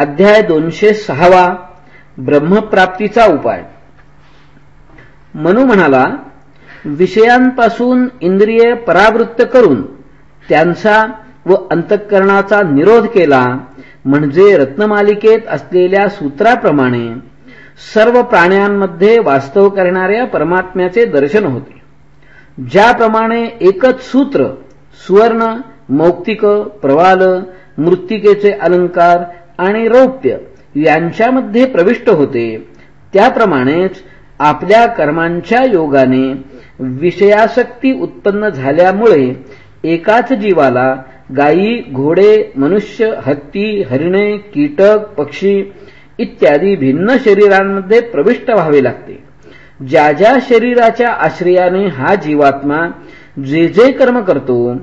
अध्याय दोनशे सहावा ब्रह्मप्राप्तीचा उपाय. मनु म्हणाला विषयांपासून इंद्रिये परावृत्त करून त्यांचा व अंतःकरणाचा निरोध केला म्हणजे रत्नमालिकेत असलेल्या सूत्राप्रमाणे सर्व प्राण्यांमध्ये वास्तव करणाऱ्या परमात्म्याचे दर्शन होते. ज्याप्रमाणे एकच सूत्र सुवर्ण मौक्तिक प्रवाल मृत्तिकेचे अलंकार आणि रौप्य यांच्यामध्ये प्रविष्ट होते. त्याप्रमाणेच आपल्या कर्मांच्या योगाने विषयासक्ती उत्पन्न झाल्यामुळे एकाच जीवाला गायी घोडे मनुष्य हत्ती हरिणे कीटक पक्षी इत्यादी भिन्न शरीरांमध्ये प्रविष्ट व्हावे लागते. ज्या ज्या शरीराच्या आश्रयाने हा जीवात्मा जे जे कर्म करतो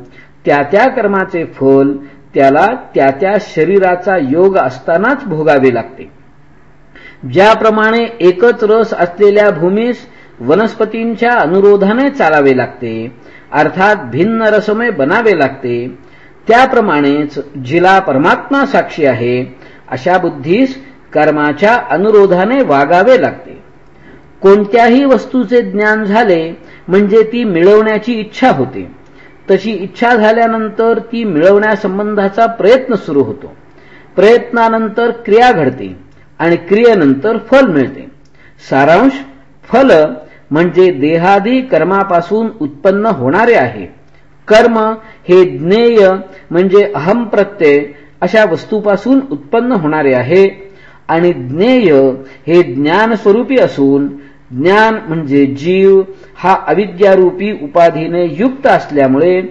त्या त्या कर्माचे फल त्याला त्या त्या शरीराचा योग असतानाच भोगावे लागते. ज्याप्रमाणे एकच रस असलेल्या भूमीस वनस्पतींच्या अनुरोधाने चालावे लागते अर्थात भिन्न रसमय बनावे लागते त्याप्रमाणेच जिला परमात्मा साक्षी आहे अशा बुद्धीस कर्माच्या अनुरोधाने वागावे लागते. कोणत्याही वस्तूचे ज्ञान झाले म्हणजे ती मिळवण्याची इच्छा होते. तशी इच्छा झाल्यानंतर ती मिळवण्यासंबंधाचा प्रयत्न सुरू होतो. प्रयत्नानंतर क्रिया घडते आणि क्रियेनंतर फल मिळते. सारांश फल म्हणजे देहादी कर्मापासून उत्पन्न होणारे आहे. कर्म हे ज्ञेय म्हणजे अहम प्रत्यय अशा वस्तूपासून उत्पन्न होणारे आहे आणि ज्ञेय हे ज्ञान स्वरूपी असून ज्ञान म्हणजे जीव हा अविद्यारूपी उपाधीने युक्त असल्यामुळे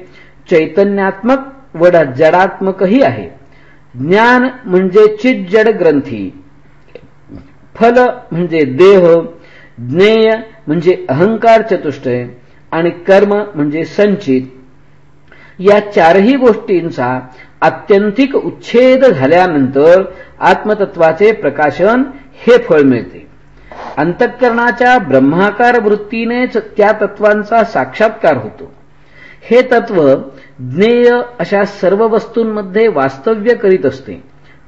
चैतन्यात्मक व जडात्मकही आहे. ज्ञान म्हणजे चिज्जड ग्रंथी. फल म्हणजे देह ज्ञेय म्हणजे अहंकार चतुष्टय आणि कर्म म्हणजे संचित. या चारही गोष्टींचा अत्यंतिक उच्छेद झाल्यानंतर आत्मतत्वाचे प्रकाशन हे फळ मिळते. अंतःकरणाच्या ब्रह्माकार वृत्तीनेच त्या तत्वांचा साक्षात्कार होतो. हे तत्व ज्ञेय अशा सर्व वस्तूंमध्ये वास्तव्य करीत असते.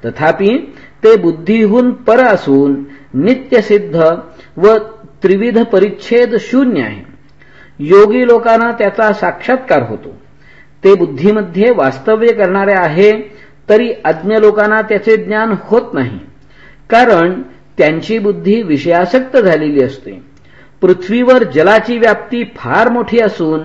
तथापि ते बुद्धीहून पर असून नित्यसिद्ध व त्रिविध परिच्छेद शून्य आहे. योगी लोकांना त्याचा साक्षात्कार होतो. ते बुद्धीमध्ये वास्तव्य करणारे आहे तरी अज्ञ लोकांना त्याचे ज्ञान होत नाही. कारण त्यांची बुद्धी विषयासक्त झालेली असते. पृथ्वीवर जलाची व्याप्ती फार मोठी असून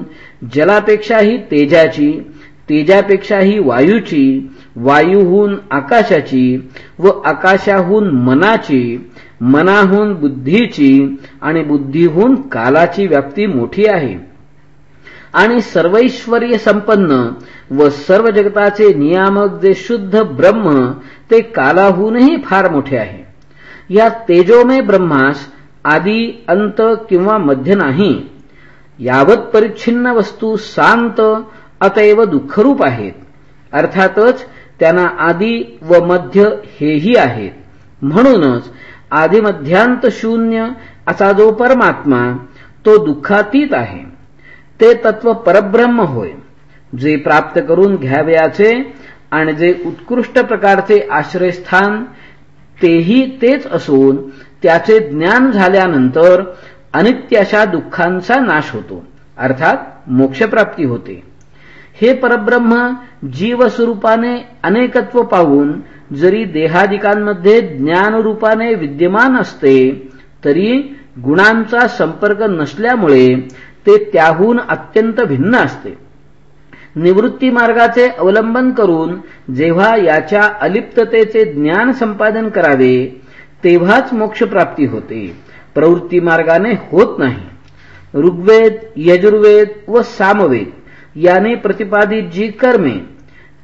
जलापेक्षाही तेजाची तेजापेक्षाही वायूची वायूहून आकाशाची व आकाशाहून मनाची मनाहून बुद्धीची आणि बुद्धीहून कालाची व्याप्ती मोठी आहे. आणि सर्वैश्वर्य संपन्न व सर्व जगताचे नियामक जे शुद्ध ब्रह्म ते कालाहूनही फार मोठे आहे. या तेजोमय ब्रह्मास आदी अंत किंवा मध्य नाही. यावत परिच्छिन्न वस्तू शांत अतैव दुःखरूप आहेत. अर्थातच त्यांना आदी व मध्य हेही आहेत. म्हणूनच आदिमध्यांत शून्य असा जो परमात्मा तो दुःखातीत आहे. ते तत्व परब्रह्म होय. जे प्राप्त करून घ्यावयाचे आणि जे उत्कृष्ट प्रकारचे आश्रयस्थान तेही तेच असून त्याचे ज्ञान झाल्यानंतर अनित्याशा दुःखांचा नाश होतो अर्थात मोक्षप्राप्ती होते. हे परब्रह्म जीवस्वरूपाने अनेकत्व पाहून जरी देहादिकांमध्ये ज्ञानरूपाने विद्यमान असते तरी गुणांचा संपर्क नसल्यामुळे ते त्याहून अत्यंत भिन्न असते. निवृत्ती मार्गाचे अवलंबन करून जेव्हा याच्या अलिप्ततेचे ज्ञान संपादन करावे तेव्हाच मोक्षप्राप्ती होते. प्रवृत्ती मार्गाने होत नाही. ऋग्वेद यजुर्वेद व सामवेद याने प्रतिपादित जी कर्मे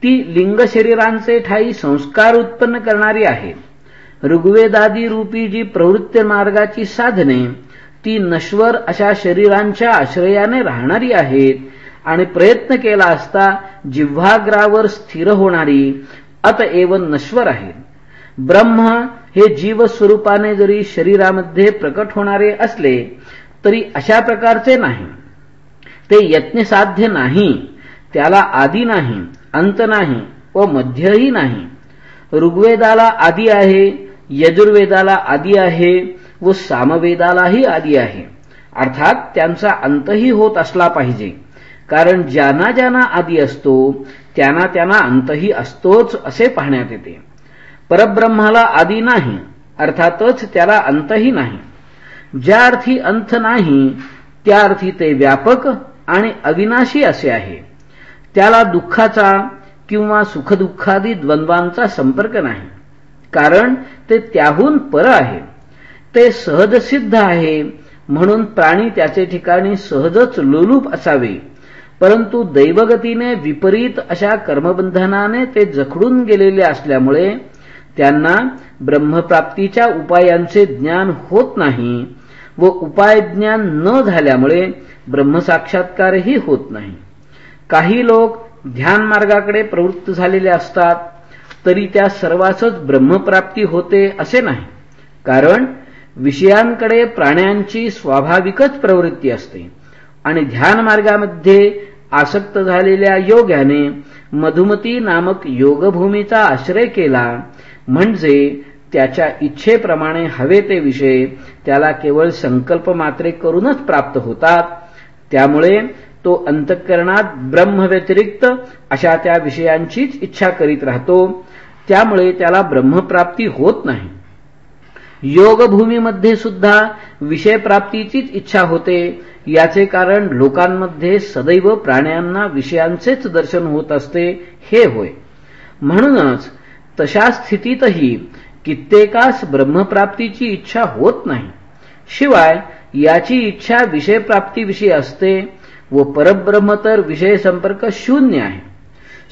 ती लिंग शरीरांचे ठाई संस्कार उत्पन्न करणारी आहेत. ऋग्वेदादी रूपी जी प्रवृत्ती मार्गाची साधने ती नश्वर अशा शरीरांच्या आश्रयाने राहणारी आहेत आणि प्रयत्न केला असता जिव्हाग्रावर स्थिर होणारी अतएव नश्वर आहे. ब्रह्म हे जीवस्वरूपाने जरी शरीरामध्ये प्रकट होणारे असले तरी अशा प्रकारचे नाही. ते यत्नसाध्य नाही त्याला आदी नाही अंत नाही व मध्यही नाही. ऋग्वेदाला आदी आहे यजुर्वेदाला आदी आहे व सामवेदालाही आदी आहे. अर्थात त्यांचा अंतही होत असला पाहिजे. कारण ज्यांना ज्यांना आदी असतो त्यांना त्यांना अंतही असतोच असे पाहण्यात येते. परब्रह्माला आदी नाही अर्थातच त्याला अंतही नाही. ज्या अर्थी अंत नाही त्या अर्थी ते व्यापक आणि अविनाशी असे आहे. त्याला दुःखाचा किंवा सुखदुःखादी द्वंद्वांचा संपर्क नाही. कारण ते त्याहून पर आहे. ते सहजसिद्ध आहे म्हणून प्राणी त्याचे ठिकाणी सहजच लोलूप असावे. परंतु दैवगतीने विपरीत अशा कर्मबंधनाने ते जखडून गेलेले असल्यामुळे त्यांना ब्रह्मप्राप्तीच्या उपायांचे ज्ञान होत नाही व उपाय ज्ञान न झाल्यामुळे ब्रह्मसाक्षात्कारही होत नाही. काही लोक ध्यान मार्गाकडे प्रवृत्त झालेले असतात तरी त्या सर्वांचच ब्रह्मप्राप्ती होते असे नाही. कारण विषयांकडे प्राण्यांची स्वाभाविकच प्रवृत्ती असते आणि ध्यान मार्गामध्ये आसक्त झालेल्या योग्याने मधुमती नामक योगभूमीचा आश्रय केला. म्हणजे त्याच्या इच्छेप्रमाणे हवे ते विषय त्याला केवळ संकल्प मात्रे करूनच प्राप्त होतात. त्यामुळे तो अंतःकरणात ब्रह्मव्यतिरिक्त अशा त्या विषयांचीच इच्छा करीत राहतो. त्यामुळे त्याला ब्रह्मप्राप्ती होत नाही. योगभूमीमध्ये सुद्धा विषयप्राप्तीचीच इच्छा होते. याचे कारण लोकांमध्ये सदैव प्राण्यांना विषयांचेच दर्शन होत असते हे होय. म्हणूनच तशा स्थितीतही कित्येकास ब्रह्मप्राप्तीची इच्छा होत नाही. शिवाय याची इच्छा विषयप्राप्तीविषयी असते व परब्रह्म तर विषय संपर्क शून्य आहे.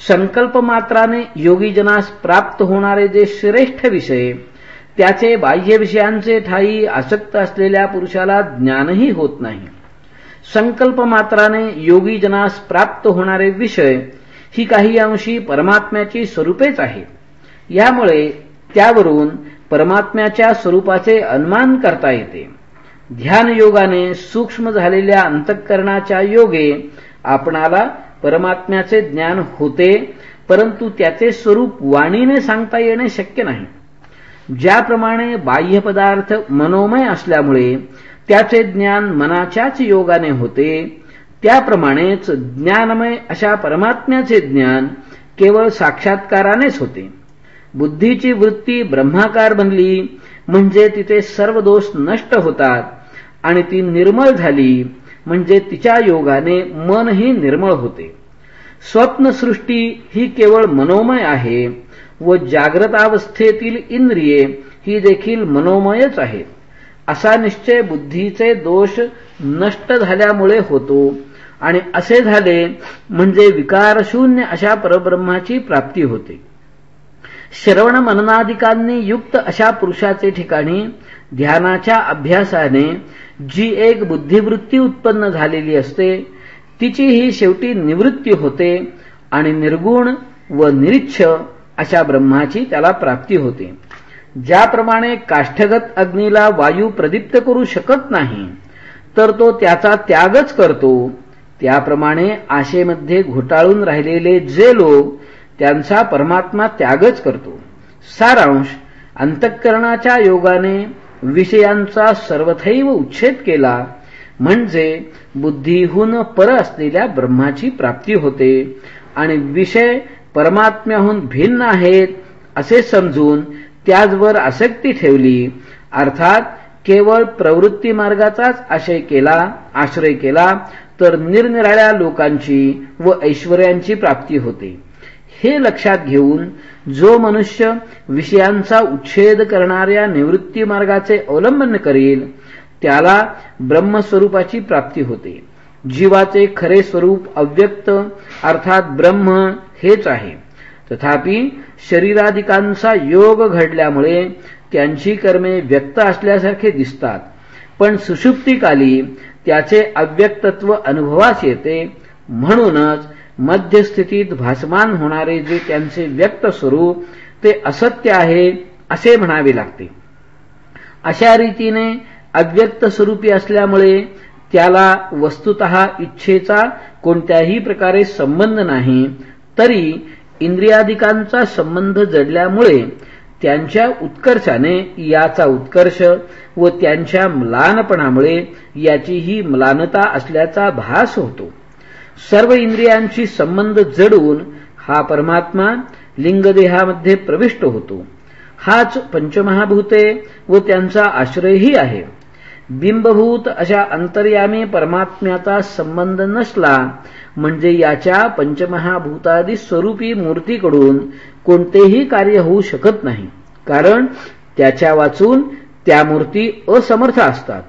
संकल्प मात्राने योगीजनास प्राप्त होणारे जे श्रेष्ठ विषय त्याचे बाह्य विषयांचे ठाई आसक्त असलेल्या पुरुषाला ज्ञानही होत नाही. संकल्प मात्राने योगीजनास प्राप्त होणारे विषय ही काही अंशी परमात्म्याची स्वरूपेच आहेत यामुळे त्यावरून परमात्म्याच्या स्वरूपाचे अनुमान करता येते. ध्यान योगाने सूक्ष्म झालेल्या अंतःकरणाच्या योगे आपणाला परमात्म्याचे ज्ञान होते परंतु त्याचे स्वरूप वाणीने सांगता येणे शक्य नाही. ज्याप्रमाणे बाह्य पदार्थ मनोमय असल्यामुळे त्याचे ज्ञान मनाच्याच योगाने होते त्याप्रमाणेच ज्ञानमय अशा परमात्म्याचे ज्ञान केवळ साक्षात्कारानेच होते. बुद्धीची वृत्ती ब्रह्माकार बनली म्हणजे तिचे सर्व दोष नष्ट होतात आणि ती निर्मळ झाली म्हणजे तिच्या योगाने मनही निर्मळ होते. स्वप्नसृष्टी ही केवळ मनोमय आहे व जाग्रतावस्थेतील इंद्रिये ही देखील मनोमयच आहेत. असा निश्चय बुद्धीचे दोष नष्ट झाल्यामुळे होतो आणि असे झाले म्हणजे विकारशून्य अशा परब्रह्माची प्राप्ती होते. श्रवण मननादिकांनी युक्त अशा पुरुषाचे ठिकाणी ध्यानाच्या अभ्यासाने जी एक बुद्धिवृत्ती उत्पन्न झालेली असते तिची ही शेवटी निवृत्ती होते आणि निर्गुण व निरीच्छ अशा ब्रह्माची त्याला प्राप्ती होते. ज्याप्रमाणे काष्ठगत अग्नीला वायू प्रदीप्त करू शकत नाही तर तो त्याचा त्यागच करतो. त्याप्रमाणे आशेमध्ये घोटाळून राहिलेले जे लोक त्यांचा परमात्मा त्यागच करतो. सारांश अंतःकरणाच्या योगाने विषयांचा सर्वथैव उच्छेद केला म्हणजे बुद्धीहून पर असलेल्या ब्रह्माची प्राप्ती होते. आणि विषय परमात्म्याहून भिन्न आहेत असे समजून त्याचवर आसक्ती ठेवली. अर्थात केवळ प्रवृत्ती मार्गाचाच आशय केला आश्रय केला तर निरनिराळ्या लोकांची व ऐश्वर्यांची प्राप्ती होते. हे लक्षात घेऊन जो मनुष्य विषयांचा उच्छेद करणाऱ्या निवृत्ती मार्गाचे अवलंबन करेल त्याला ब्रह्मस्वरूपाची प्राप्ती होते. जीवाचे खरे स्वरूप अव्यक्त अर्थात ब्रह्म हेच आहे. तथापि शरीराधिकांचा योग घडल्यामुळे त्यांची कर्मे व्यक्त असल्यासारखे दिसतात. पण सुषुप्तीकाली त्याचे अव्यक्तत्व अनुभवास येते म्हणूनच मध्यस्थितीत भासमान होणारे जे त्यांचे व्यक्त स्वरूप ते असत्य आहे असे म्हणावे लागते. अशा रीतीने अव्यक्त स्वरूपी असल्यामुळे त्याला वस्तुत इच्छेचा कोणत्याही प्रकारे संबंध नाही तरी इंद्रियाधिकांचा संबंध जडल्यामुळे त्यांच्या उत्कर्षाने याचा उत्कर्ष व त्यांच्या म्लानपणामुळे याचीही म्लानता असल्याचा भास होतो. सर्व इंद्रियांशी संबंध जडून हा परमात्मा लिंगदेहामध्ये प्रविष्ट होतो. हाच पंचमहाभूते व त्यांचा आश्रयही आहे. बिंबभूत अशा अंतर्यामी परमात्म्याचा संबंध नसला म्हणजे याच्या पंचमहाभूतादी स्वरूपी मूर्तीकडून कोणतेही कार्य होऊ शकत नाही. कारण त्याच्या वाचून त्या मूर्ती असमर्थ असतात.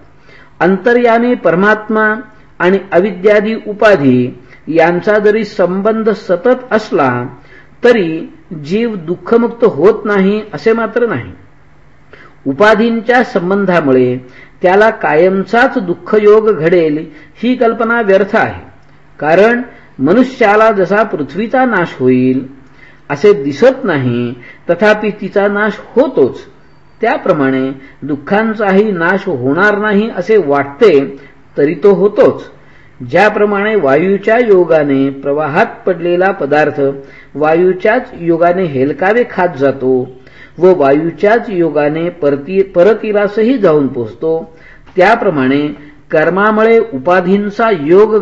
अंतर्यामी परमात्मा आणि अविद्यादी उपाधी यांचा जरी संबंध सतत असला तरी जीव दुःखमुक्त होत नाही असे मात्र नाही. उपाधींच्या संबंधामुळे त्याला कायमचाच दुःखयोग घडेल ही कल्पना व्यर्थ आहे. कारण मनुष्याला जसा पृथ्वीचा नाश होईल असे दिसत नाही तथापि तिचा नाश होतोच. त्याप्रमाणे दुःखांचाही नाश होणार नाही असे वाटते तरी तो होतोच. ज्याप्रमाणे वायूच्या योगाने प्रवाहात पडलेला पदार्थ वायूच्याच योगाने हेलकावे खात जातो व वायूच्याच योगाने परती परतीलासही जाऊन पोचतो त्याप्रमाणे कर्मामुळे उपाधींचा योग